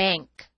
bank.